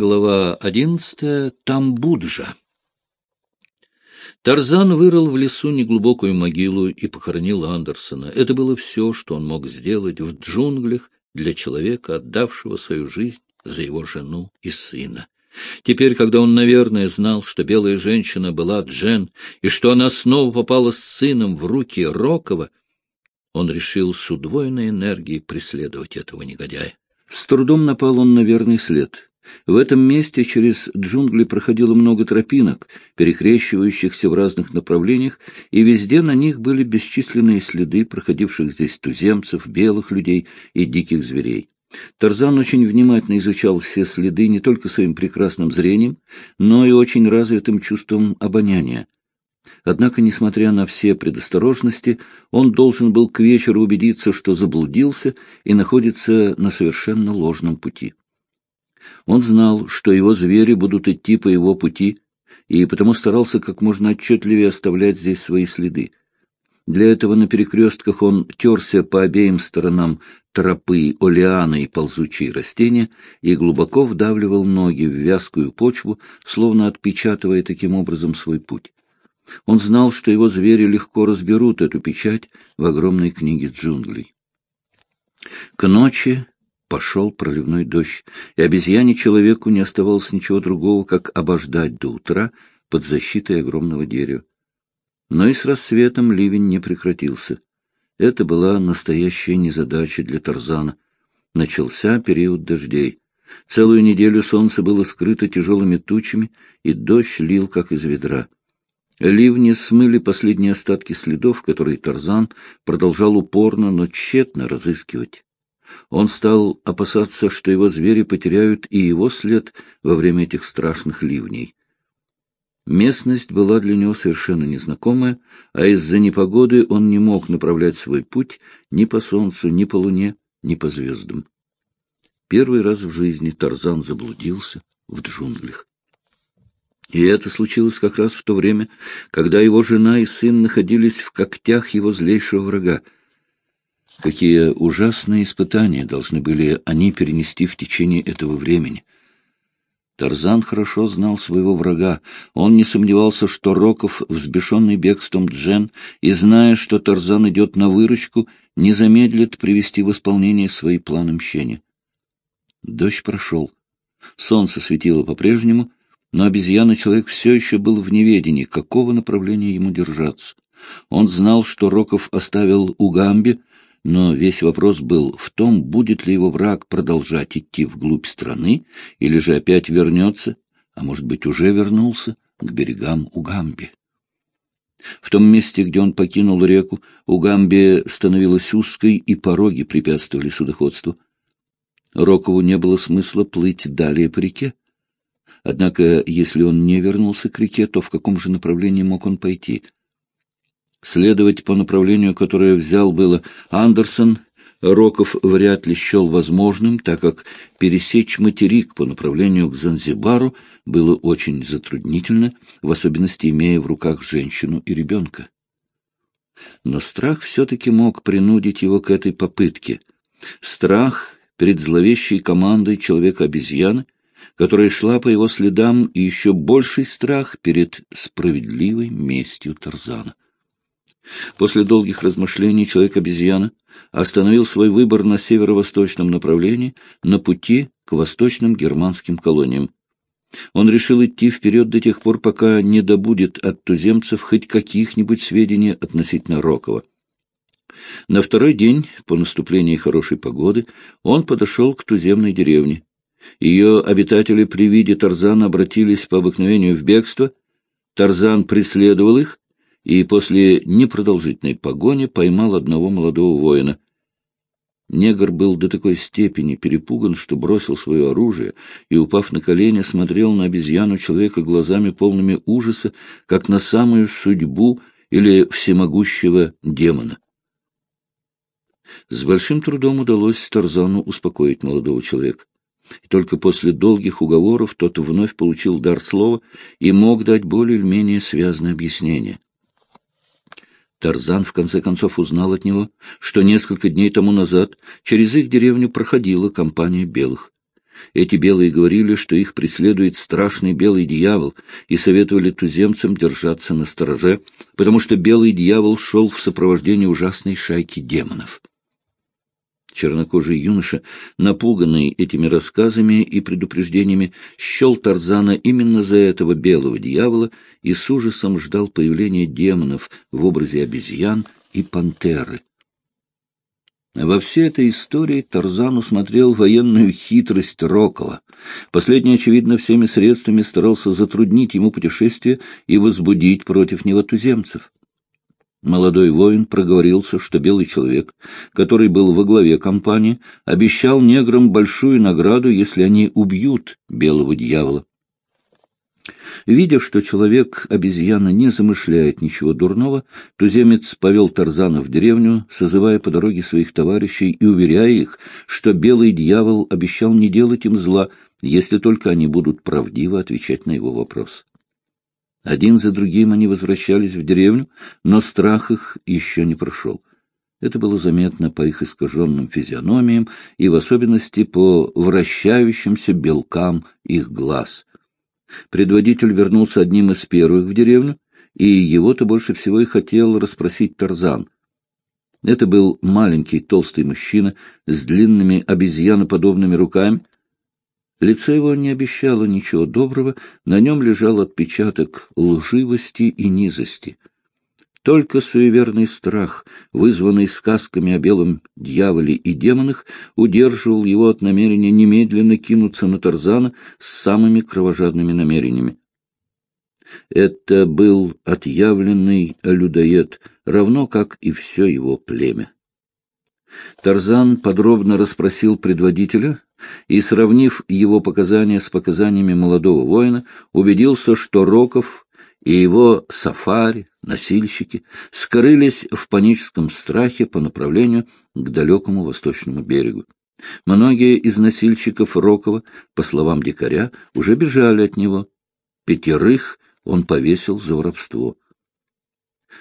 Глава одиннадцатая. Тамбуджа. Тарзан вырыл в лесу неглубокую могилу и похоронил Андерсона. Это было все, что он мог сделать в джунглях для человека, отдавшего свою жизнь за его жену и сына. Теперь, когда он, наверное, знал, что белая женщина была Джен, и что она снова попала с сыном в руки Рокова, он решил с удвоенной энергией преследовать этого негодяя. С трудом напал он на верный след — в этом месте через джунгли проходило много тропинок, перекрещивающихся в разных направлениях, и везде на них были бесчисленные следы проходивших здесь туземцев, белых людей и диких зверей. Тарзан очень внимательно изучал все следы не только своим прекрасным зрением, но и очень развитым чувством обоняния. Однако, несмотря на все предосторожности, он должен был к вечеру убедиться, что заблудился и находится на совершенно ложном пути. Он знал, что его звери будут идти по его пути, и потому старался как можно отчетливее оставлять здесь свои следы. Для этого на перекрестках он терся по обеим сторонам тропы, олеаны и ползучие растения и глубоко вдавливал ноги в вязкую почву, словно отпечатывая таким образом свой путь. Он знал, что его звери легко разберут эту печать в огромной книге джунглей. К ночи Пошел проливной дождь, и обезьяне человеку не оставалось ничего другого, как обождать до утра под защитой огромного дерева. Но и с рассветом ливень не прекратился. Это была настоящая незадача для Тарзана. Начался период дождей. Целую неделю солнце было скрыто тяжелыми тучами, и дождь лил, как из ведра. Ливни смыли последние остатки следов, которые Тарзан продолжал упорно, но тщетно разыскивать. Он стал опасаться, что его звери потеряют и его след во время этих страшных ливней. Местность была для него совершенно незнакомая, а из-за непогоды он не мог направлять свой путь ни по солнцу, ни по луне, ни по звездам. Первый раз в жизни Тарзан заблудился в джунглях. И это случилось как раз в то время, когда его жена и сын находились в когтях его злейшего врага — Какие ужасные испытания должны были они перенести в течение этого времени. Тарзан хорошо знал своего врага. Он не сомневался, что Роков, взбешенный бегством Джен, и зная, что Тарзан идет на выручку, не замедлит привести в исполнение свои планы мщения. Дождь прошел. Солнце светило по-прежнему, но обезьяна-человек все еще был в неведении, какого направления ему держаться. Он знал, что Роков оставил у Гамби но весь вопрос был в том, будет ли его враг продолжать идти вглубь страны, или же опять вернется, а может быть уже вернулся, к берегам Угамби. В том месте, где он покинул реку, Угамби становилась узкой, и пороги препятствовали судоходству. Рокову не было смысла плыть далее по реке. Однако, если он не вернулся к реке, то в каком же направлении мог он пойти — Следовать по направлению, которое взял было Андерсон, Роков вряд ли счел возможным, так как пересечь материк по направлению к Занзибару было очень затруднительно, в особенности имея в руках женщину и ребенка. Но страх все-таки мог принудить его к этой попытке. Страх перед зловещей командой человека-обезьяны, которая шла по его следам, и еще больший страх перед справедливой местью Тарзана. После долгих размышлений человек-обезьяна остановил свой выбор на северо-восточном направлении, на пути к восточным германским колониям. Он решил идти вперед до тех пор, пока не добудет от туземцев хоть каких-нибудь сведений относительно Рокова. На второй день, по наступлении хорошей погоды, он подошел к туземной деревне. Ее обитатели при виде Тарзана обратились по обыкновению в бегство. Тарзан преследовал их, и после непродолжительной погони поймал одного молодого воина. Негр был до такой степени перепуган, что бросил свое оружие и, упав на колени, смотрел на обезьяну человека глазами полными ужаса, как на самую судьбу или всемогущего демона. С большим трудом удалось Тарзану успокоить молодого человека. И только после долгих уговоров тот вновь получил дар слова и мог дать более или менее связное объяснение. Тарзан в конце концов узнал от него, что несколько дней тому назад через их деревню проходила компания белых. Эти белые говорили, что их преследует страшный белый дьявол, и советовали туземцам держаться на стороже, потому что белый дьявол шел в сопровождении ужасной шайки демонов. Чернокожий юноша, напуганный этими рассказами и предупреждениями, счел Тарзана именно за этого белого дьявола и с ужасом ждал появления демонов в образе обезьян и пантеры. Во всей этой истории Тарзан усмотрел военную хитрость Рокова. Последний, очевидно, всеми средствами старался затруднить ему путешествие и возбудить против него туземцев. Молодой воин проговорился, что белый человек, который был во главе компании, обещал неграм большую награду, если они убьют белого дьявола. Видя, что человек-обезьяна не замышляет ничего дурного, туземец повел Тарзана в деревню, созывая по дороге своих товарищей и уверяя их, что белый дьявол обещал не делать им зла, если только они будут правдиво отвечать на его вопрос. Один за другим они возвращались в деревню, но страх их еще не прошел. Это было заметно по их искаженным физиономиям и в особенности по вращающимся белкам их глаз. Предводитель вернулся одним из первых в деревню, и его-то больше всего и хотел расспросить Тарзан. Это был маленький толстый мужчина с длинными обезьяноподобными руками. Лицо его не обещало ничего доброго, на нем лежал отпечаток лживости и низости. Только суеверный страх, вызванный сказками о белом дьяволе и демонах, удерживал его от намерения немедленно кинуться на Тарзана с самыми кровожадными намерениями. Это был отъявленный людоед, равно как и все его племя. Тарзан подробно расспросил предводителя и, сравнив его показания с показаниями молодого воина, убедился, что Роков и его сафари, носильщики, скрылись в паническом страхе по направлению к далекому восточному берегу. Многие из носильщиков Рокова, по словам дикаря, уже бежали от него. Пятерых он повесил за воровство.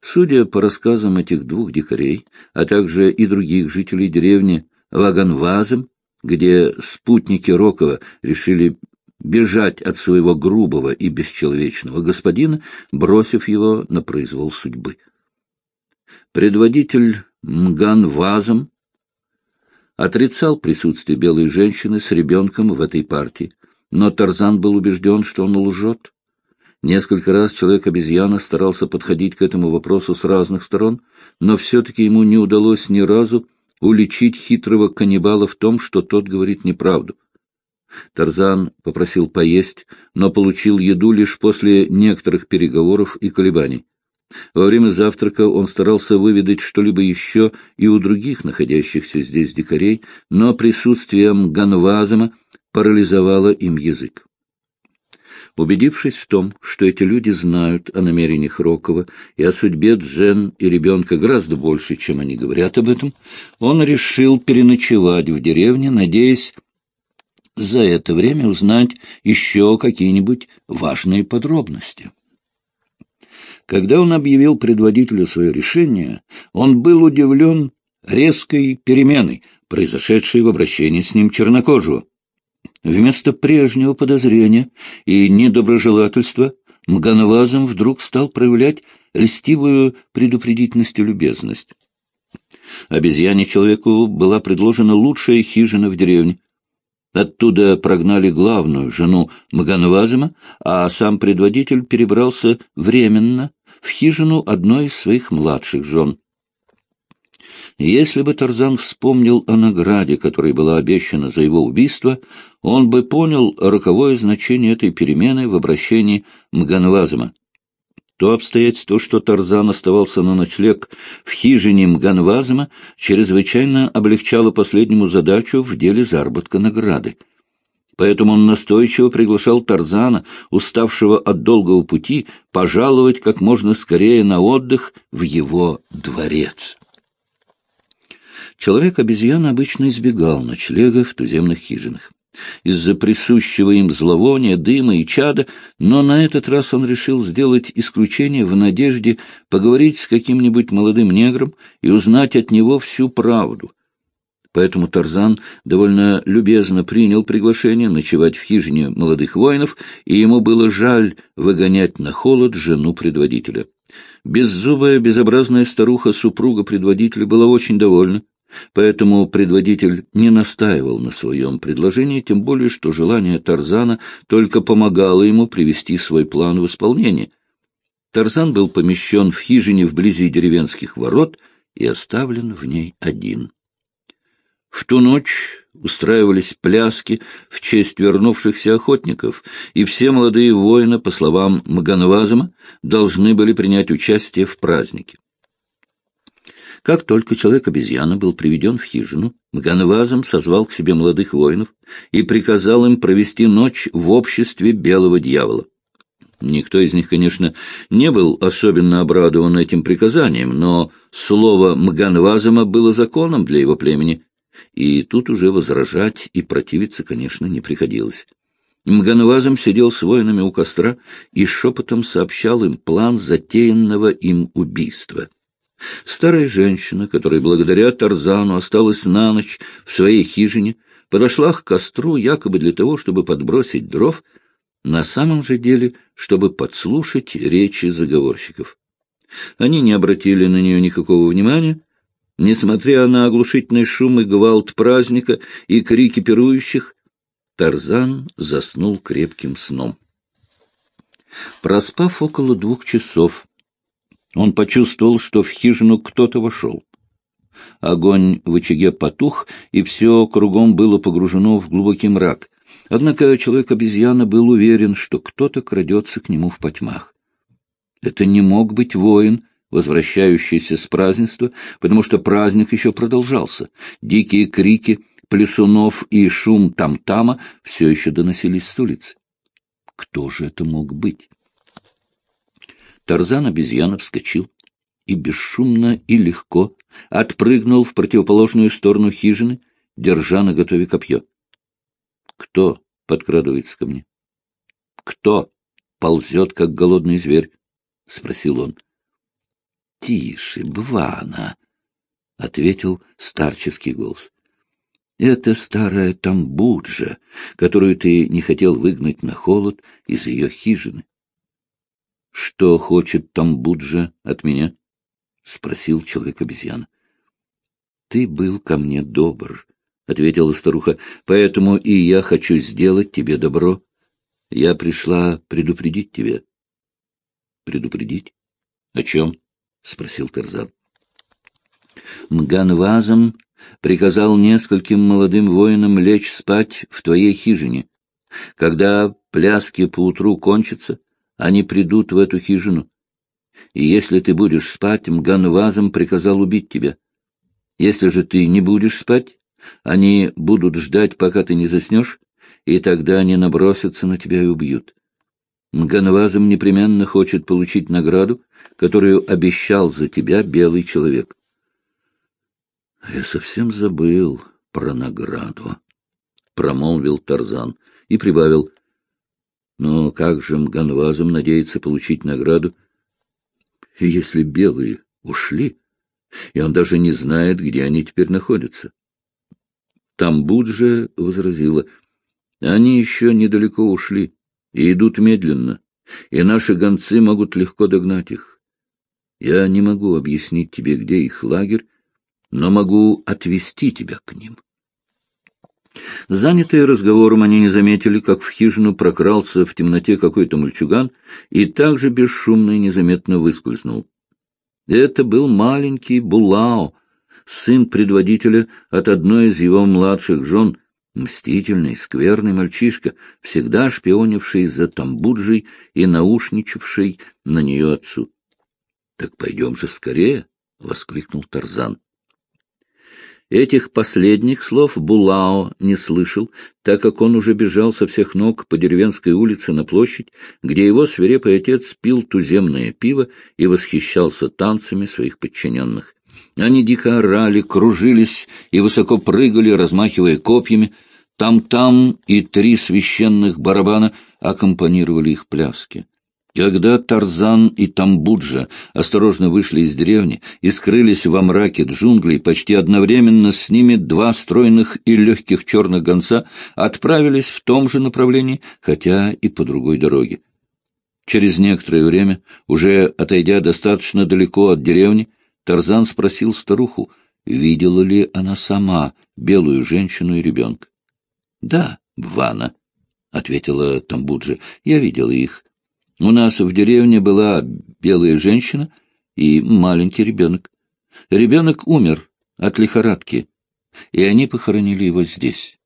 Судя по рассказам этих двух дикарей, а также и других жителей деревни Ваганвазом, где спутники Рокова решили бежать от своего грубого и бесчеловечного господина, бросив его на произвол судьбы. Предводитель Мган Вазом отрицал присутствие белой женщины с ребенком в этой партии, но Тарзан был убежден, что он лжет. Несколько раз человек-обезьяна старался подходить к этому вопросу с разных сторон, но все-таки ему не удалось ни разу уличить хитрого каннибала в том, что тот говорит неправду. Тарзан попросил поесть, но получил еду лишь после некоторых переговоров и колебаний. Во время завтрака он старался выведать что-либо еще и у других находящихся здесь дикарей, но присутствием Ганвазама парализовало им язык. Убедившись в том, что эти люди знают о намерениях Рокова и о судьбе Джен и ребенка гораздо больше, чем они говорят об этом, он решил переночевать в деревне, надеясь за это время узнать еще какие-нибудь важные подробности. Когда он объявил предводителю свое решение, он был удивлен резкой переменой, произошедшей в обращении с ним чернокожего. Вместо прежнего подозрения и недоброжелательства Мганвазом вдруг стал проявлять льстивую предупредительность и любезность. Обезьяне человеку была предложена лучшая хижина в деревне, Оттуда прогнали главную жену Маганвазема, а сам предводитель перебрался временно в хижину одной из своих младших жен. Если бы Тарзан вспомнил о награде, которая была обещана за его убийство, он бы понял роковое значение этой перемены в обращении Мганвазема. То обстоятельство, что Тарзан оставался на ночлег в хижине Мганвазма, чрезвычайно облегчало последнему задачу в деле заработка награды. Поэтому он настойчиво приглашал Тарзана, уставшего от долгого пути, пожаловать как можно скорее на отдых в его дворец. Человек-обезьяна обычно избегал ночлега в туземных хижинах из-за присущего им зловония, дыма и чада, но на этот раз он решил сделать исключение в надежде поговорить с каким-нибудь молодым негром и узнать от него всю правду. Поэтому Тарзан довольно любезно принял приглашение ночевать в хижине молодых воинов, и ему было жаль выгонять на холод жену предводителя. Беззубая, безобразная старуха, супруга предводителя, была очень довольна. Поэтому предводитель не настаивал на своем предложении, тем более, что желание Тарзана только помогало ему привести свой план в исполнение. Тарзан был помещен в хижине вблизи деревенских ворот и оставлен в ней один. В ту ночь устраивались пляски в честь вернувшихся охотников, и все молодые воины, по словам Маганвазама, должны были принять участие в празднике. Как только человек-обезьяна был приведен в хижину, Мганвазом созвал к себе молодых воинов и приказал им провести ночь в обществе белого дьявола. Никто из них, конечно, не был особенно обрадован этим приказанием, но слово Мганвазама было законом для его племени, и тут уже возражать и противиться, конечно, не приходилось. Мганвазом сидел с воинами у костра и шепотом сообщал им план затеянного им убийства. Старая женщина, которая благодаря Тарзану осталась на ночь в своей хижине, подошла к костру якобы для того, чтобы подбросить дров, на самом же деле, чтобы подслушать речи заговорщиков. Они не обратили на нее никакого внимания, Несмотря на оглушительный шум и гвалт праздника и крики пирующих, Тарзан заснул крепким сном. Проспав около двух часов, он почувствовал, что в хижину кто-то вошел. Огонь в очаге потух, и все кругом было погружено в глубокий мрак. Однако человек-обезьяна был уверен, что кто-то крадется к нему в потьмах. Это не мог быть воин, возвращающийся с празднества, потому что праздник еще продолжался. Дикие крики плесунов и шум там-тама все еще доносились с улицы. Кто же это мог быть? Тарзан обезьяна вскочил и бесшумно и легко отпрыгнул в противоположную сторону хижины, держа на готове копье. Кто подкрадывается ко мне? Кто ползет, как голодный зверь? — спросил он. — Тише, Бвана, — ответил старческий голос. — Это старая тамбуджа, которую ты не хотел выгнать на холод из ее хижины. — Что хочет тамбуджа от меня? — спросил человек-обезьяна. — Ты был ко мне добр, — ответила старуха, — поэтому и я хочу сделать тебе добро. Я пришла предупредить тебя. — Предупредить? О чем? — спросил Тарзан. Мганвазом приказал нескольким молодым воинам лечь спать в твоей хижине. Когда пляски поутру кончатся, они придут в эту хижину. И если ты будешь спать, Мганвазом приказал убить тебя. Если же ты не будешь спать, они будут ждать, пока ты не заснешь, и тогда они набросятся на тебя и убьют. Мганвазом непременно хочет получить награду, которую обещал за тебя белый человек. Я совсем забыл про награду, — промолвил Тарзан и прибавил. Но как же Мганвазом надеется получить награду, если белые ушли, и он даже не знает, где они теперь находятся? Тамбуджа возразила. Они еще недалеко ушли и идут медленно, и наши гонцы могут легко догнать их. Я не могу объяснить тебе, где их лагерь, но могу отвести тебя к ним. Занятые разговором, они не заметили, как в хижину прокрался в темноте какой-то мальчуган и также бесшумно и незаметно выскользнул. Это был маленький Булао, сын предводителя от одной из его младших жен — Мстительный, скверный мальчишка, всегда шпионивший за Тамбуджей и наушничавший на нее отцу. — Так пойдем же скорее! — воскликнул Тарзан. Этих последних слов Булао не слышал, так как он уже бежал со всех ног по деревенской улице на площадь, где его свирепый отец пил туземное пиво и восхищался танцами своих подчиненных. Они дико орали, кружились и высоко прыгали, размахивая копьями. Там-там и три священных барабана аккомпанировали их пляски. Когда Тарзан и Тамбуджа осторожно вышли из деревни и скрылись во мраке джунглей, почти одновременно с ними два стройных и легких черных гонца отправились в том же направлении, хотя и по другой дороге. Через некоторое время, уже отойдя достаточно далеко от деревни, Тарзан спросил старуху, видела ли она сама белую женщину и ребенка. — Да, Вана, — ответила Тамбуджа, — я видела их. У нас в деревне была белая женщина и маленький ребенок. Ребенок умер от лихорадки, и они похоронили его здесь.